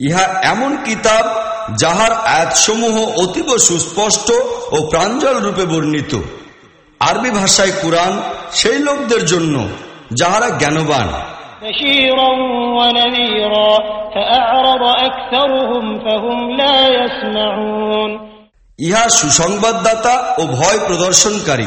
ইহা এমন কিতাব যাহার আয়াতসমূহ অতীব সুস্পষ্ট ও প্রাঞ্জল রূপে বর্ণিত। আরবি ভাষায় কুরআন সেই লোকদের জন্য যাহারা জ্ঞানবান। ইহা সুসংবাদদাতা ও ভয় প্রদর্শনকারী।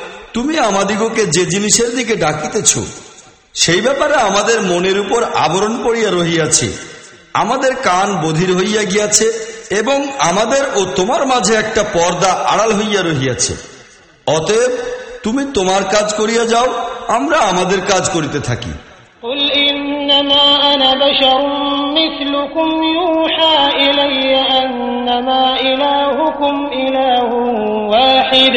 তুমি আমাদিগকে যে জিনিসের দিকে ডাকিতেছ সেই ব্যাপারে আমাদের মনের উপর আবরণ পড়িয়া রহিয়াছে আমাদের কান বধির হইয়া গিয়াছে এবং আমাদের ও তোমার মাঝে একটা পর্দা আড়াল হইয়া রহিয়াছে অতএব তুমি তোমার কাজ করিয়া যাও আমরা আমাদের কাজ করিতে থাকি قل إنما أنا بشر مثلكم يوحى إلي أنما إلهكم إله واحد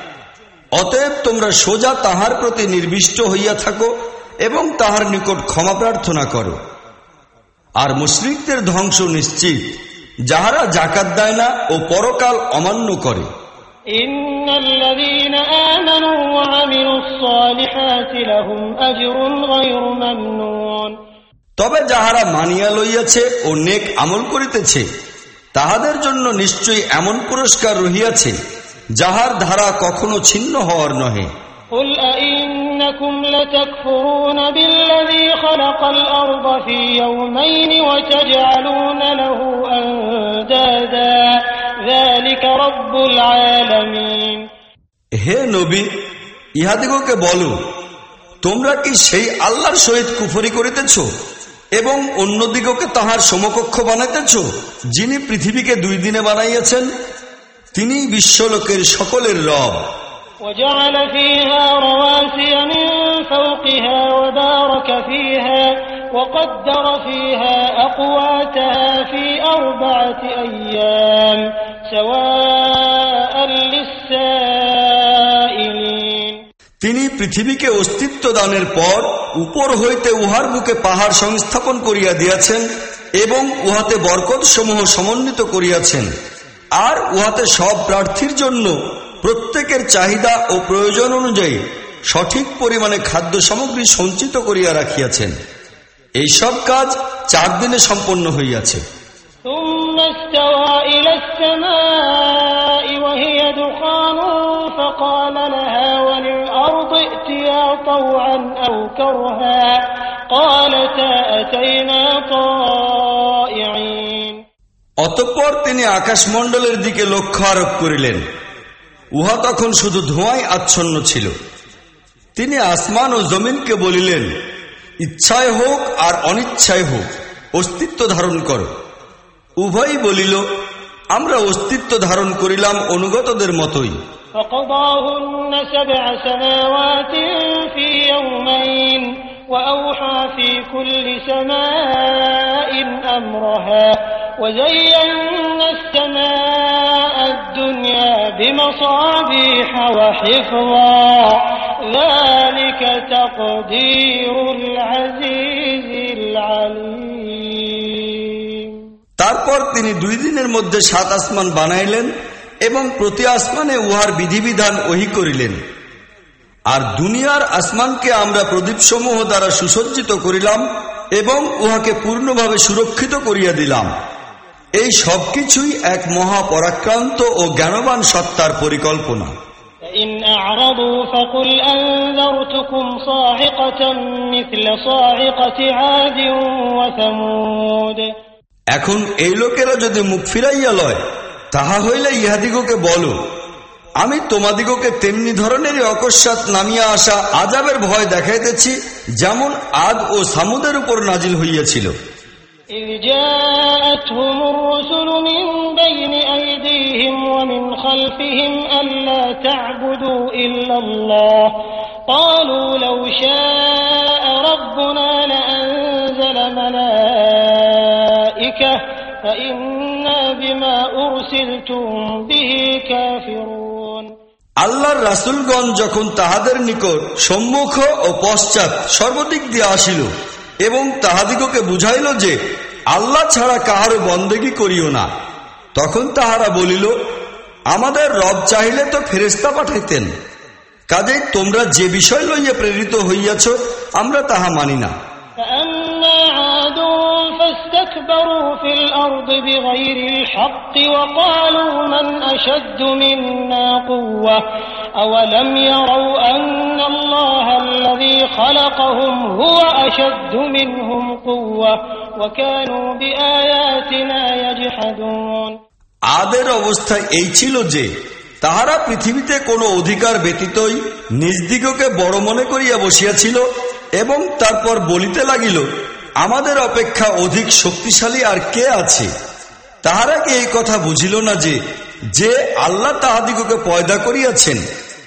অতএব তোমরা সোজা তাহার প্রতি নির্বিষ্ট হইয়া থাকো এবং তাহার নিকট ক্ষমা প্রার্থনা করো। আর মুসলিমদের ধ্বংস নিশ্চিত যাহারা জাকাত দেয় না ও পরকাল অমান্য করে। তবে যাহারা মানিয়া লইয়াছে ও নেক আমল করিতেছে তাহাদের জন্য নিশ্চয়ই এমন পুরস্কার রহিয়াছে। যাহার ধারা কখনো ছিন্ন হওয়ার নহে قل أئنكم لتكفرون بالذي خلق الأرض في يومين وتجعلون له أندادا ذلك رب العالمين হে নবী ইহাদিগকে বলো তোমরা কি সেই আল্লাহর সহিত কুফরি করিতেছ এবং অন্যদিগকে তাহার সমকক্ষ বানাইতেছ যিনি পৃথিবীকে দুই দিনে বানাইয়াছেন তিনি বিশ্বলোকের সকলের রব وجعل فيها رواسي من فوقها وبارك فيها وقدر فيها أقواتها في أربعة أيام سواء للسائلين তিনি পৃথিবীকে অস্তিত্ব দানের পর উপর হইতে উহার বুকে পাহাড় সংস্থাপন করিয়া দিয়াছেন এবং উহাতে বরকত সমূহ সমন্বিত করিয়াছেন আর উহাতে সব প্রার্থীর জন্য প্রত্যেকের চাহিদা ও প্রয়োজন অনুযায়ী সঠিক পরিমাণে খাদ্য সামগ্রী সঞ্চিত করিয়া রাখিয়াছেন এই সব কাজ চার দিনে সম্পন্ন হইয়াছে ثم استوى إلى السماء وهي دخان فقال لها وللأرض ائتيا طوعا أو كرها قالتا أتينا طائعين অতঃপর তিনি আকাশমণ্ডলের দিকে লক্ষ্য আরোপ করিলেন উহা তখন শুধু ধোঁয়ায় আচ্ছন্ন ছিল তিনি আসমান ও জমিনকে বলিলেন ইচ্ছায় হোক আর অনিচ্ছায় হোক অস্তিত্ব ধারণ করো উভয়ই বলিল আমরা অস্তিত্ব ধারণ করিলাম অনুগতদের মতোই فقضاهن سبع سماوات في يومين وأوحى في كل سماء أمرها وزينا السماء الدنيا بمصابيح وحفظا ذلك تقدير العزيز العليم তারপর তিনি দুই দিনের মধ্যে সাত আসমান বানাইলেন এবং প্রতি আসমানে উহার বিধিবিধান ওহি করিলেন আর দুনিয়ার আসমানকে আমরা প্রদীপসমূহ দ্বারা সুসজ্জিত করিলাম এবং উহাকে পূর্ণভাবে সুরক্ষিত করিয়া দিলাম এই সবকিছুই এক মহাপরাক্রান্ত ও জ্ঞানবান সত্তার পরিকল্পনা فإن أعرضوا فقل أنذرتكم صاعقة مثل صاعقة عاد وثمود এখন এই লোকেরা যদি মুখ ফিরাইয়া লয় তাহা হইলে ইহাদিগকে বলো আমি তোমাদিগকে তেমনি ধরনেরই অকস্মাৎ নামিয়া আসা আজাবের ভয় দেখাইতেছি যেমন আদ ও সামুদের উপর নাজিল হইয়াছিল إذ جاءتهم الرسل من بين أيديهم ومن خلفهم ألا تعبدوا إلا الله قالوا لو شاء ربنا لأنزل ملائكة فإنا بما أرسلتم به كافرون আল্লাহর রাসুলগণ যখন তাহাদের নিকট সম্মুখ ও পশ্চাৎ সর্বদিক দিয়ে আসিল এবং তাহাদিগকে বুঝাইল যে আল্লাহ ছাড়া কাহারও বন্দেগি করিও না তখন তাহারা বলিল আমাদের রব চাহিলে তো ফেরেস্তা পাঠাইতেন কাজেই তোমরা যে বিষয় লইয়া প্রেরিত হইয়াছ আমরা তাহা মানি না فأما عاد فاستكبروا في الأرض بغير الحق وقالوا من أشد منا قوة أولم يروا أن الله الذي خلقهم هو أشد منهم قوة وكانوا بآياتنا يجحدون আদের অবস্থা এই ছিল যে তাহারা পৃথিবীতে কোনো অধিকার ব্যতীতই নিজদিগকে বড় মনে করিয়া বসিয়াছিল এবং তারপর বলিতে লাগিল আমাদের অপেক্ষা অধিক শক্তিশালী আর কে আছে তাহারা কি এই কথা বুঝিল না যে যে আল্লাহ তাহাদিগকে পয়দা করিয়াছেন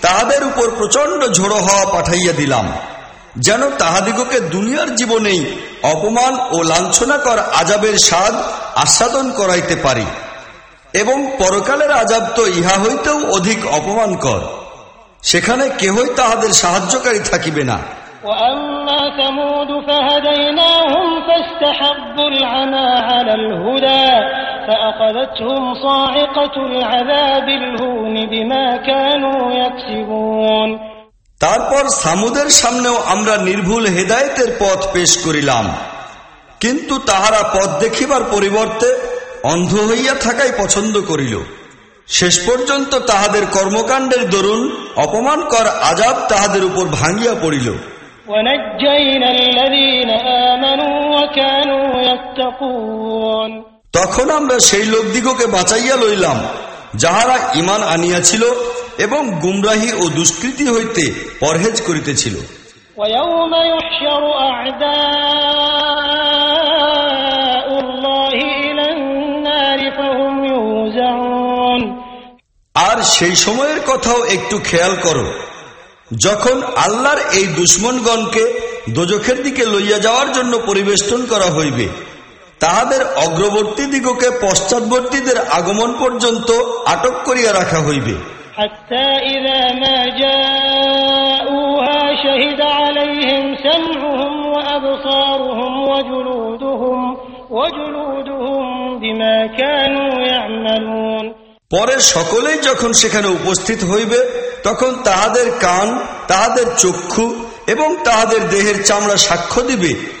তাহাদের উপর প্রচন্ড ঝোড়ো হওয়া পাঠাইয়া দিলাম যেন তাহাদিগকে দুনিয়ার জীবনেই অপমান ও লাঞ্ছনাকর আজাবের স্বাদ আস্বাদন করাইতে পারি এবং পরকালের আজাব তো ইহা হইতেও অধিক অপমানকর সেখানে কেহই তাহাদের সাহায্যকারী থাকিবে না وأما ثمود فهديناهم فاستحبوا العمى على الهدى فأخذتهم صاعقة العذاب الهون بما كانوا يكسبون তারপর সামুদের সামনেও আমরা নির্ভুল হেদায়েতের পথ পেশ করিলাম কিন্তু তাহারা পথ দেখিবার পরিবর্তে অন্ধ হইয়া থাকাই পছন্দ করিল শেষ পর্যন্ত তাহাদের কর্মকাণ্ডের দরুন অপমানকর আজাব তাহাদের উপর ভাঙ্গিয়া পড়িল ونجينا الذين آمنوا وكانوا يتقون তখন আমরা সেই লোকদিগকে বাঁচাইয়া লইলাম যাহারা ইমান আনিয়াছিল এবং গুমরাহি ও দুষ্কৃতি হইতে পরহেজ করিতেছিল। আর সেই সময়ের কথাও একটু খেয়াল করো যখন আল্লাহর এই দুশ্মনগণকে দোজখের দিকে লইয়া যাওয়ার জন্য পরিবেষ্টন করা হইবে। তাহাদের অগ্রবর্তী দিগকে পশ্চাৎবর্তীদের আগমন পর্যন্ত আটক করিয়া রাখা হইবে। পরে সকলেই যখন সেখানে উপস্থিত হইবে তখন তাহাদের কান তাহাদের চক্ষু এবং তাহাদের দেহের চামড়া সাক্ষ্য দিবে।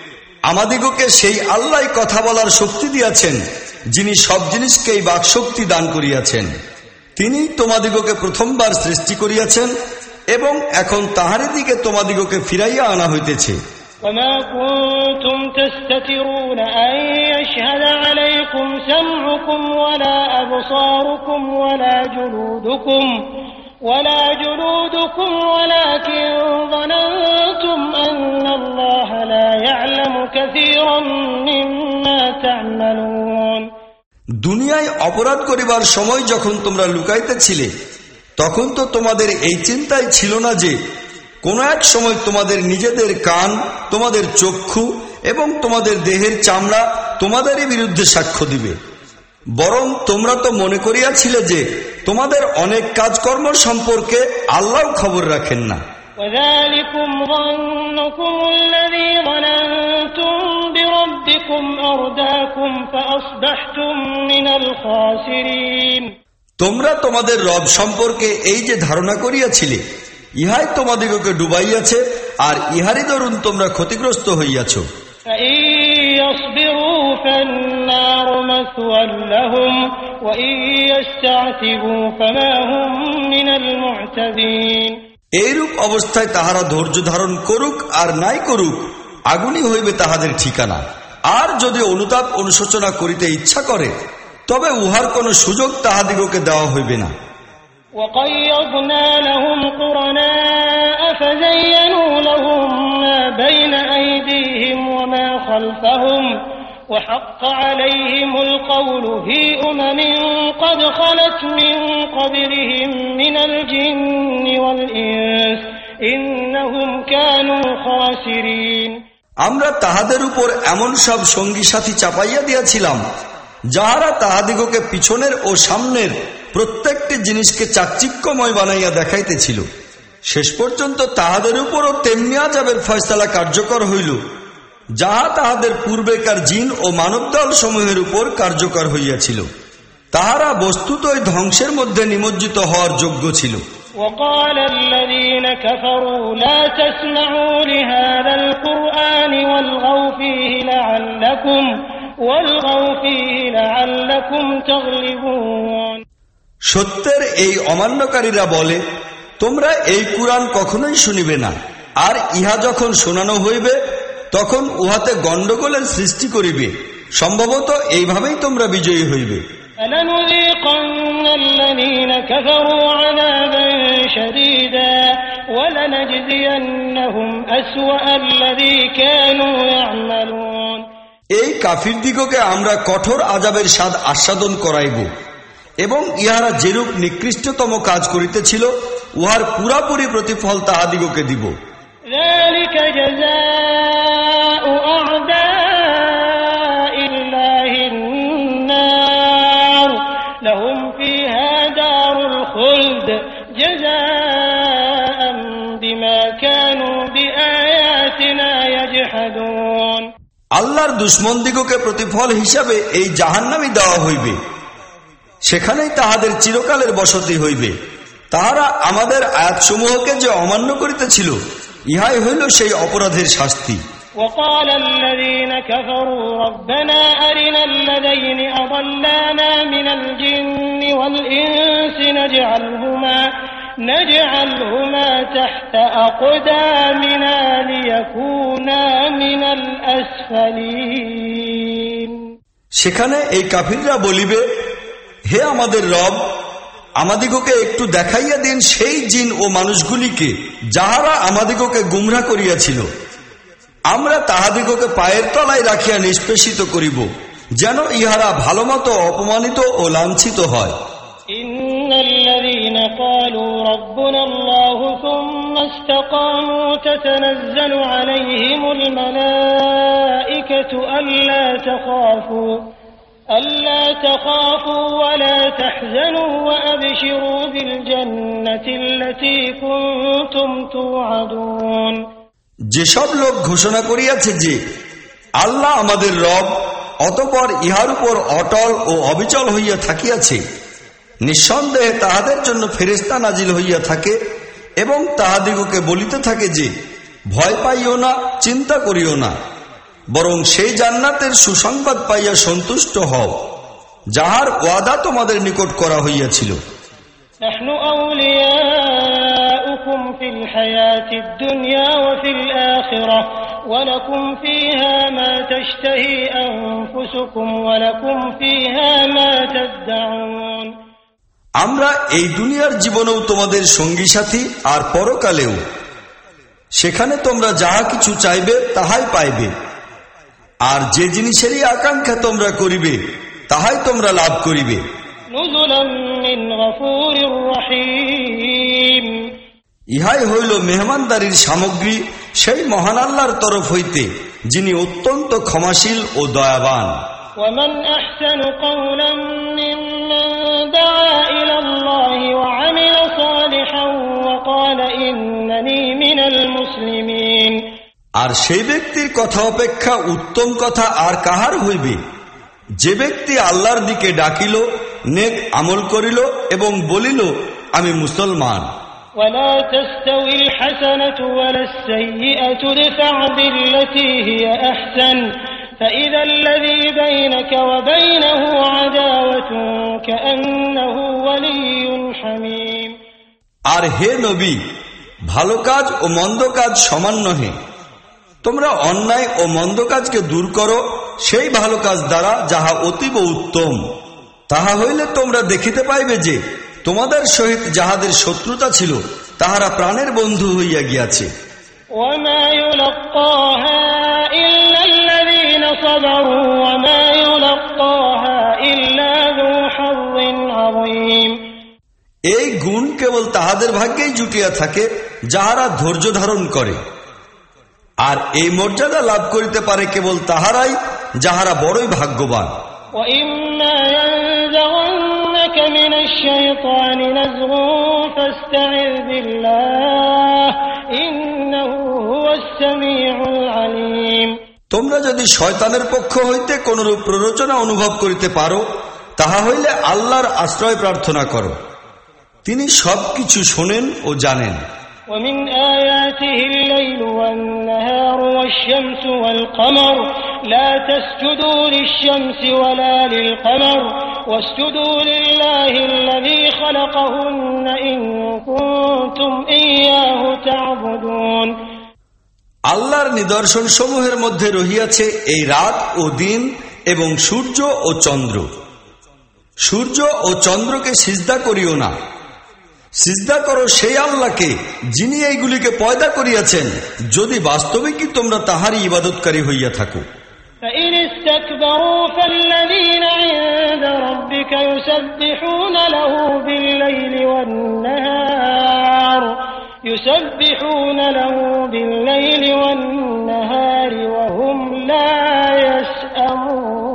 আমাদিগকে সেই আল্লাহ কথা বলার শক্তি দিয়াছেন যিনি সব জিনিসকেই বাকশক্তি দান করিয়াছেন তিনি তোমাদিগকে প্রথমবার সৃষ্টি করিয়াছেন এবং এখন তাহারি দিকে তোমাদিগকে ফিরাইয়া আনা হইতেছে وما كنتم تستترون أن يشهد عليكم سمعكم ولا أبصاركم ولا جلودكم ولا جلودكم ولكن ظننتم أن الله لا يعلم كثيرا مما تعملون দুনিয়ায় অপরাধ করিবার সময় যখন তোমরা লুকাইতেছিলে তখন তো তোমাদের এই চিন্তাই ছিল না যে কোন এক সময় তোমাদের নিজেদের কান তোমাদের চক্ষু এবং তোমাদের দেহের চামড়া তোমাদেরই বিরুদ্ধে সাক্ষ্য দিবে বরং তোমরা তো মনে করিয়াছিলে যে তোমাদের অনেক কাজকর্ম সম্পর্কে আল্লাহ খবর রাখেন না وذلكم ظنكم الذي ظننتم بربكم أرداكم فأصبحتم من الخاسرين তোমরা তোমাদের রব সম্পর্কে এই যে ধারণা করিয়াছিলে ইহাই তোমাদিগকে ডুবাইয়াছে আর ইহারই দরুন তোমরা ক্ষতিগ্রস্ত হইয়াছ فإن يصبروا فالنار مثوى لهم وإن يستعتبوا فما هم من المعتدين এইরূপ অবস্থায় তাহারা ধৈর্য ধারণ করুক আর নাই করুক আগুনই হইবে তাহাদের ঠিকানা আর যদি অনুতাপ অনুশোচনা করিতে ইচ্ছা করে তবে উহার কোনো সুযোগ তাহাদিগকে দেওয়া হইবে না وقيضنا لهم قرناء فزينوا لهم ما بين أيديهم وما خلفهم وحق عليهم القول في أمم قد خلت من قبلهم من الجن والإنس إنهم كانوا خاسرين আমরা তাহাদের উপর এমন সব সঙ্গী সাথী চাপাইয়া দিয়াছিলাম যাহারা তাহাদিগকে পিছনের ও সামনের প্রত্যেকটি জিনিসকে চাকচিক্যময় বানাইয়া দেখাইতেছিল শেষ পর্যন্ত তাহাদের উপরও তেমনি আজাবের ফয়সালা কার্যকর হইল যাহা তাহাদের পূর্বেকার জিন ও মানবদল সমূহের উপর কার্যকর হইয়াছিল তাহারা বস্তুতই ধ্বংসের মধ্যে নিমজ্জিত হওয়ার যোগ্য ছিল وقال الذين كفروا لا تسمعوا لهذا القرآن والغوا فيه لعلكم والغوا فيه لعلكم تغلبون সত্যের এই অমান্যকারীরা বলে তোমরা এই কুরআন কখনোই শুনিবে না আর ইহা যখন শোনানো হইবে তখন উহাতে গণ্ডগোলের সৃষ্টি করিবে সম্ভবত এইভাবেই তোমরা বিজয়ী হইবে فلنذيقن الذين كفروا عذابا شديدا ولنجزينهم أسوأ الذي كانوا يعملون এই কাফির দিগকে আমরা কঠোর আজাবের স্বাদ আস্বাদন করাইব এবং ইহারা যেরূপ নিকৃষ্টতম কাজ করিতেছিল উহার পুরাপুরি প্রতিফল তাহাদিগকে দিব ذلك جزاء يجحدون আল্লাহর দুশ্মনদিগকে প্রতিফল হিসাবে এই জাহান্নামি দেওয়া হইবে সেখানেই তাহাদের চিরকালের বসতি হইবে তাহারা আমাদের আয়াতসমূহকে যে অমান্য করিতেছিল ইহাই হইল সেই অপরাধের শাস্তি وقال الذين كفروا ربنا أرنا الذين أضلانا من الجن والإنس نجعلهما نجعلهما تحت أقدامنا ليكونا من الأسفلين সেখানে এই কাফিররা বলিবে হে আমাদের রব আমাদিগকে একটু দেখাইয়া দিন সেই জিন ও মানুষগুলিকে যাহারা আমাদিগকে গুমরা করিয়াছিল আমরা তাহাদিগকে পায়ের তলায় রাখিয়া নিষ্পেষিত করিব যেন ইহারা ভালোমতো অপমানিত ও লাঞ্ছিত হয় إن الذين قالوا ربنا الله ثم استقاموا تتنزل عليهم الملائكة ألا تخافوا ألا تخافوا ولا تحزنوا وأبشروا بالجنة التي كنتم توعدون যেসব লোক ঘোষণা করিয়াছে যে আল্লাহ আমাদের রব অতপর ইহার উপর অটল ও অবিচল হইয়া থাকিয়াছে নিঃসন্দেহে তাহাদের জন্য ফেরিস্তা নাজিল হইয়া থাকে এবং তাহাদিগকে বলিতে থাকে যে, ভয় পাইও না, চিন্তা করিও না, বরং সেই জান্নাতের সুসংবাদ পাইয়া সন্তুষ্ট হও, যাহার ওয়াদা তোমাদের নিকট করা হইয়াছিল। ফিহা আমরা এই দুনিয়ার জীবনেও তোমাদের সঙ্গী সাথী আর পরকালেও সেখানে তোমরা যাহা কিছু চাইবে তাহাই পাইবে আর যে জিনিসেরই আকাঙ্ক্ষা তোমরা করিবে তাহাই তোমরা লাভ করিবে نزلا من غفور رحيم ইহাই হইল মেহমানদারির সামগ্রী সেই মহান আল্লাহর তরফ হইতে যিনি অত্যন্ত ক্ষমাশীল ও দয়াবান ومن أحسن قولا ممن دعا إلى الله وعمل صالحا وقال إنني من المسلمين আর সেই ব্যক্তির কথা অপেক্ষা উত্তম কথা আর কাহার হইবে যে ব্যক্তি আল্লাহর দিকে ডাকিল নেক আমল করিল এবং বলিল আমি মুসলমান ولا تستوي الحسنة ولا السيئة ادفع بالتي هي أحسن فإذا الذي بينك وبينه عداوة كأنه ولي حميم আর হে নবী ভালো কাজ ও মন্দ কাজ সমান নহে তোমরা অন্যায় ও মন্দ কাজকে দূর করো সেই ভালো কাজ দ্বারা যাহা অতীব উত্তম তাহা হইলে তোমরা দেখিতে পাইবে যে তোমাদের সহিত যাহাদের শত্রুতা ছিল তাহারা প্রাণের বন্ধু হইয়া গিয়াছে وما এই গুণ কেবল তাহাদের ভাগ্যেই জুটিয়া থাকে যাহারা ধৈর্য ধারণ করে। আর এই মর্যাদা লাভ করিতে পারে কেবল তাহারাই যাহারা বড়ই ভাগ্যবান। আলিম ينزغنك من الشيطان نزغ فاستعذ بالله إنه هو السميع العليم তোমরা যদি শয়তানের পক্ষ হইতে কোনরূপ প্ররোচনা অনুভব করিতে পারো তাহা হইলে আল্লাহর আশ্রয় প্রার্থনা করো তিনি সবকিছু শোনেন ও জানেন ومن آياته الليل والنهار والشمس والقمر لا تسجدوا للشمس ولا للقمر واسجدوا لله الذي خلقهن إن كنتم إياه تعبدون আল্লাহর নিদর্শন সমূহের মধ্যে রহিয়াছে এই রাত ও দিন এবং সূর্য ও চন্দ্র সূর্য ও চন্দ্রকে সিজদা করিও না সিজদা করো সেই আল্লাহকে যিনি এইগুলিকে পয়দা করিয়াছেন যদি বাস্তবিকই তোমরা তাহারই ইবাদতকারী হইয়া থাকো فإن استكبروا فالذين عند ربك يسبحون له بالليل والنهار يسبحون له بالليل والنهار وهم لا يسأمون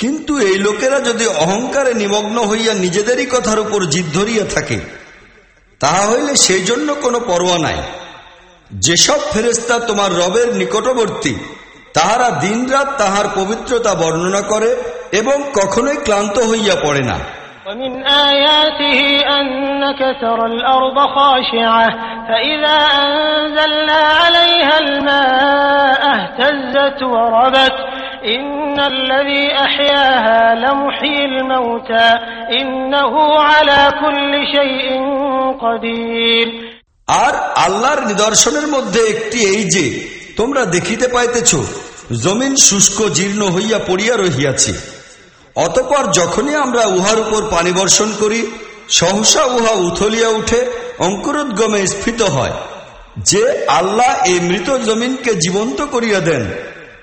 কিন্তু এই লোকেরা যদি অহংকারে নিমগ্ন হইয়া নিজেদেরই কথার উপর জিদ ধরিয়া থাকে তাহা হইলে সেই জন্য কোনো পরোয়া নাই যেসব ফেরেস্তা তোমার রবের নিকটবর্তী তাহারা দিনরাত তাহার পবিত্রতা বর্ণনা করে এবং কখনোই ক্লান্ত হইয়া পড়ে না ومن آياته أنك ترى الأرض خاشعة فإذا أنزلنا عليها الماء اهتزت وربت إن الذي أحياها لمحيي الموتى إنه على كل شيء قدير আর আল্লাহর নিদর্শনের মধ্যে একটি এই যে তোমরা দেখিতে পাইতেছ জমিন শুষ্ক জীর্ণ হইয়া পড়িয়া রহিয়াছে অতপর যখনই আমরা উহার উপর পানি বর্ষণ করি, সহসা উহা উথলিয়া উঠে অঙ্কুরোদ্গমে স্ফীত হয়। যে আল্লাহ এই মৃত জমিনকে জীবন্ত করিয়া দেন,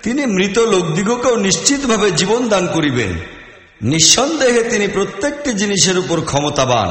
তিনি মৃত লোকদিগকেও নিশ্চিতভাবে জীবন দান করিবেন। নিঃসন্দেহে তিনি প্রত্যেকটি জিনিসের উপর ক্ষমতাবান।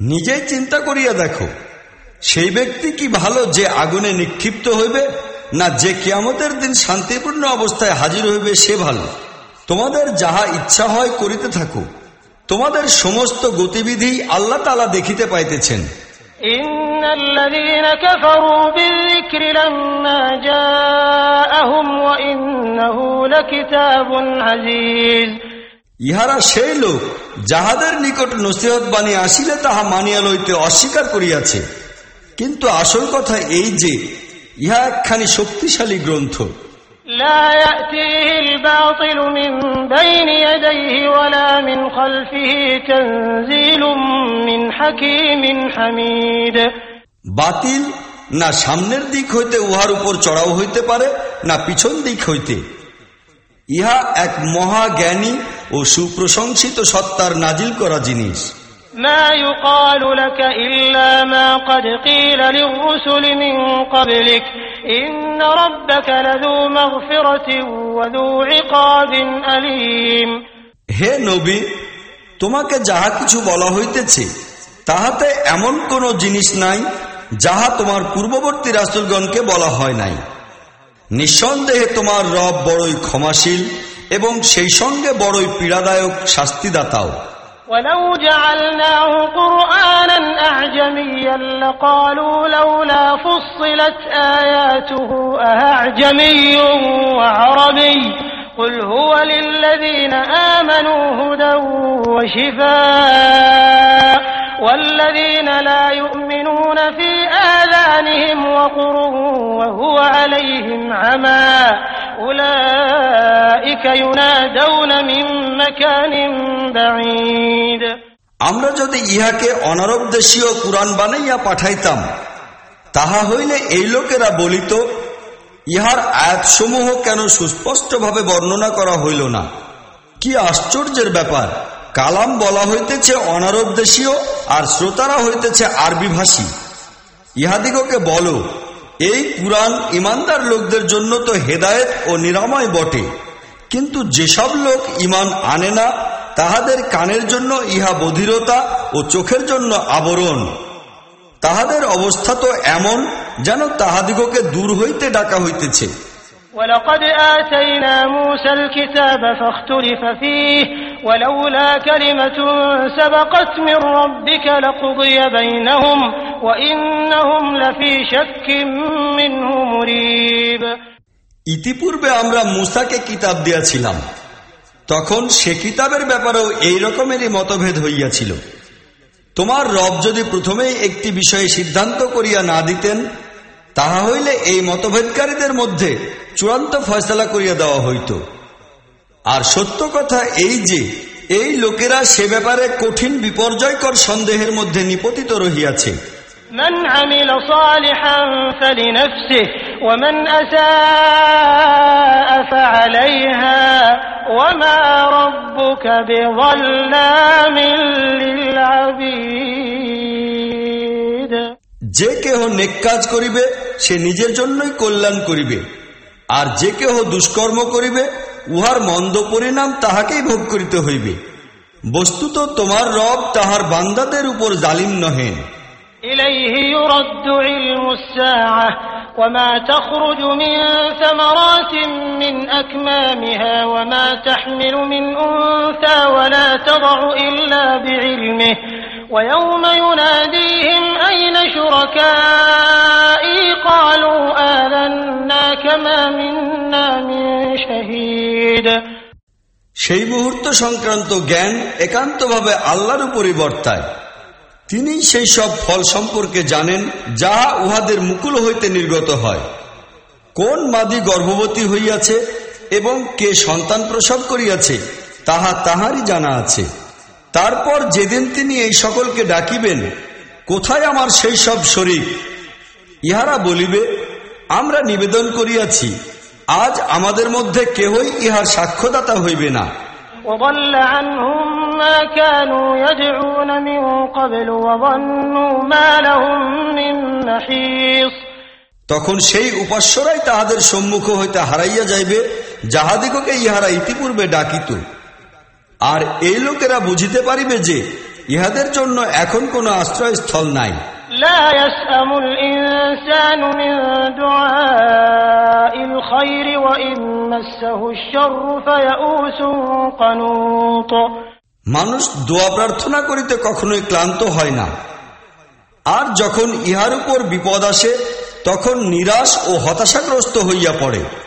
নিজেই চিন্তা করিয়া দেখো সেই ব্যক্তি কি ভালো যে আগুনে নিক্ষিপ্ত হইবে না যে কিয়ামতের দিন শান্তিপূর্ণ অবস্থায় হাজির হইবে সে ভালো তোমাদের যাহা ইচ্ছা হয় করিতে থাকো তোমাদের সমস্ত গতিবিধি আল্লাহ তালা দেখিতে পাইতেছেন إن الذين كفروا بالذكر لما جاءهم وإنه لكتاب عزيز ইহারা সেই লোক যাহাদের নিকট নসিহত বাণী আসিলে তাহা মানিয়া লইতে অস্বীকার করিয়াছে কিন্তু আসল কথা এই যে ইহা একখানি শক্তিশালী গ্রন্থ لا يأتيه الباطل من بين يديه ولا من خلفه تنزيل من حكيم حميد বাতিল না সামনের দিক হইতে উহার উপর চড়াও হইতে পারে না পিছন দিক হইতে ইহা এক মহাজ্ঞানী ও সুপ্রশংসিত সত্তার নাজিল করা জিনিস ما يقال لك إلا ما قد قيل للرسل من قبلك إن ربك لذو مغفرة وذو عقاب أليم হে নবী তোমাকে যাহা কিছু বলা হইতেছে তাহাতে এমন কোন জিনিস নাই যাহা তোমার পূর্ববর্তী রাসুলগণকে বলা হয় নাই নিঃসন্দেহে তোমার রব বড়ই ক্ষমাশীল এবং সেই সঙ্গে বড়ই পীড়াদায়ক শাস্তিদাতাও ولو جعلناه قرآنا أعجميا لقالوا لولا فصلت آياته أعجمي وعربي قل هو للذين آمنوا هدى وشفاء والذين لا يؤمنون في آذانهم وقر وهو عليهم عمى আমরা যদি ইহাকে অনারব দেশীয় কুরআন বানাইয়া পাঠাইতাম, তাহা হইলে এই লোকেরা বলিত, ইহার আয়াতসমূহ কেন সুস্পষ্টভাবে বর্ণনা করা হইল না? কি আশ্চর্যের ব্যাপার, কালাম বলা হইতেছে অনারব দেশীয় আর শ্রোতারা হইতেছে আরবি ভাষী। ইহাদিগকে বলো এই কুরআন ইমানদার লোকদের জন্য তো হেদায়েত ও নিরাময় বটে কিন্তু যেসব লোক ইমান আনে না তাহাদের কানের জন্য ইহা বধিরতা ও চোখের জন্য আবরণ তাহাদের অবস্থা তো এমন যেন তাহাদিগকে দূর হইতে ডাকা হইতেছে ولقد آتينا موسى الكتاب فاختلف فيه ولولا كلمة سبقت من ربك لقضي بينهم وإنهم لفي شك منه مريب ইতিপূর্বে আমরা মুসাকে কিতাব দিয়াছিলাম তখন সে কিতাবের ব্যাপারেও এই রকমেরই মতভেদ হইয়াছিল তোমার রব যদি প্রথমেই একটি বিষয়ে সিদ্ধান্ত করিয়া না দিতেন তাহা হইলে এই মতভেদকারীদের মধ্যে চূড়ান্ত ফয়সলা করিয়া দেওয়া হইত আর সত্য কথা এই যে এই লোকেরা সে ব্যাপারে কঠিন বিপর্যয়কর সন্দেহের মধ্যে নিপতিত রহিয়াছে من عمل صالحا فلنفسه ومن أساء فعليها وما ربك بظلام للعبيد যে কেহ নেক কাজ করিবে সে নিজের জন্যই কল্যাণ করিবে আর যে কেহ দুষ্কর্ম করিবে উহার মন্দ পরিণাম তাহাকেই ভোগ করিতে হইবে বস্তুত তোমার রব তাহার বান্দাদের উপর জালিম নহেন إليه يرد علم الساعة وما تخرج من ثمرات من أكمامها وما تحمل من أنثى ولا تضع إلا بعلمه ويوم يناديهم أين شركائي قالوا آذنا كما منا من شهيد সেই মুহূর্ত সংক্রান্ত জ্ঞান একান্তভাবে আল্লাহর উপরই বর্তায়। তিনি সেই সব ফল সম্পর্কে জানেন, যাহা উহাদের মুকুল হইতে নির্গত হয়। কোন মাদি গর্ভবতী হইয়াছে এবং কে সন্তান প্রসব করিয়াছে, তাহা তাহারই জানা আছে। তারপর যেদিন তিনি এই সকলকে ডাকিবেন, কোথায় আমার সেই সব শরীর? ইহারা বলিবে, আমরা নিবেদন করিয়াছি আজ আমাদের মধ্যে কেহই ইহার সাক্ষ্যদাতা হইবে না وضل عنهم ما كانوا يدعون من قبل وظنوا ما لهم من محيص তখন সেই উপাস্যরাই তাহাদের সম্মুখ হইতে হারাইয়া যাইবে যাহাদিগকে ইহারা ইতিপূর্বে ডাকিত আর এই লোকেরা বুঝিতে পারিবে যে ইহাদের জন্য এখন কোনো আশ্রয়স্থল নাই মানুষ দোয়া প্রার্থনা করিতে কখনোই ক্লান্ত হয় না। আর যখন ইহার উপর বিপদ আসে, তখন নিরাশ ও হতাশাগ্রস্ত হইয়া পড়ে।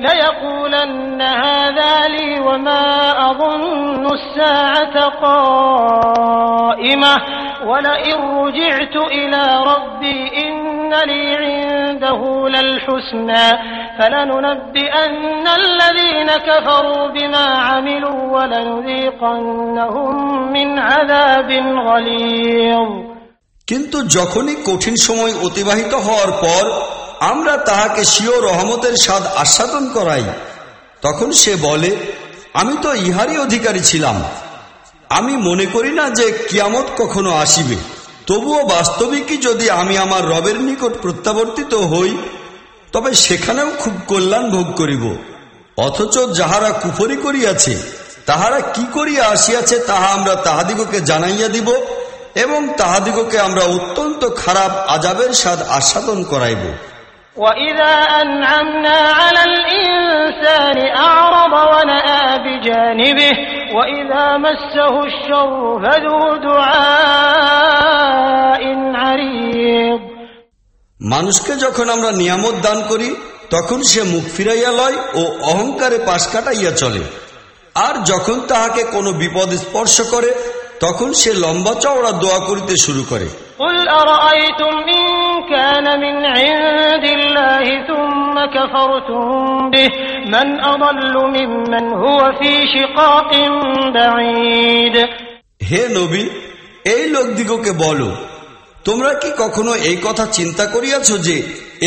ليقولن هذا لي وما أظن الساعة قائمة ولئن رجعت إلى ربي إن لي عنده للحسنى فلننبئن الذين كفروا بما عملوا ولنذيقنهم من عذاب غليظ কিন্তু যখনই কঠিন সময় অতিবাহিত হওয়ার পর আমরা তাহাকে স্বীয় রহমতের স্বাদ আস্বাদন করাই। তখন সে বলে, আমি তো ইহারই অধিকারী ছিলাম। আমি মনে করি না যে কিয়ামত কখনো আসিবে। তবুও বাস্তবিকই যদি আমি আমার রবের নিকট প্রত্যাবর্তিত হই, তবে সেখানেও খুব কল্যাণ ভোগ করিব। অথচ যাহারা কুফরি করিয়াছে, তাহারা কি করিয়া আসিয়াছে তাহা আমরা তাহাদিগকে জানাইয়া দিব এবং তাহাদিগকে আমরা অত্যন্ত খারাপ আজাবের স্বাদ আস্বাদন করাইব। وإذا أنعمنا على الإنسان أعرض ونأى بجانبه وإذا مسه الشر فذو دعاء عريض মানুষকে যখন আমরা নিয়ামত দান করি তখন সে মুখ ফিরাইয়া লয় ও অহংকারে পাশ কাটাইয়া চলে আর যখন তাহাকে কোনো বিপদ স্পর্শ করে তখন সে লম্বা চওড়া দোয়া করিতে শুরু করে قل أرأيتم إن كان من عند الله ثم كفرتم به من أضل ممن هو في شقاق بعيد হে নবী এই লোকদিগকে বলো তোমরা কি কখনো এই কথা চিন্তা করিয়াছ যে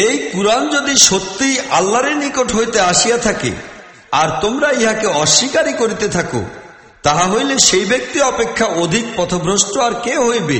এই কুরআন যদি সত্যিই আল্লাহর নিকট হইতে আসিয়া থাকে আর তোমরা ইহাকে অস্বীকারই করিতে থাকো তাহা হইলে সেই ব্যক্তি অপেক্ষা অধিক পথভ্রষ্ট আর কে হইবে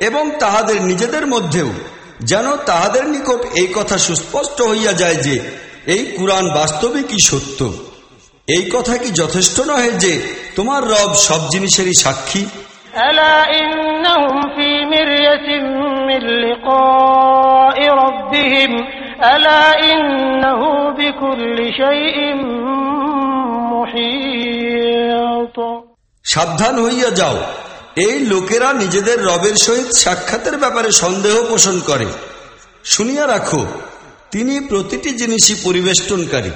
এবং তাহাদের নিজেদের মধ্যেও যেন তাহাদের নিকট এই কথা সুস্পষ্ট হইয়া যায় যে এই কুরআন বাস্তবে কি সত্য? এই কথা কি যথেষ্ট নহে যে তোমার রব সব জিনিসেরই সাক্ষী? সাবধান হইয়া যাও। এই লোকেরা নিজেদের রবের সহিত সাক্ষাতের ব্যাপারে সন্দেহ পোষণ করে। শুনিয়া রাখো, তিনি প্রতিটি জিনিসই পরিবেষ্টনকারী।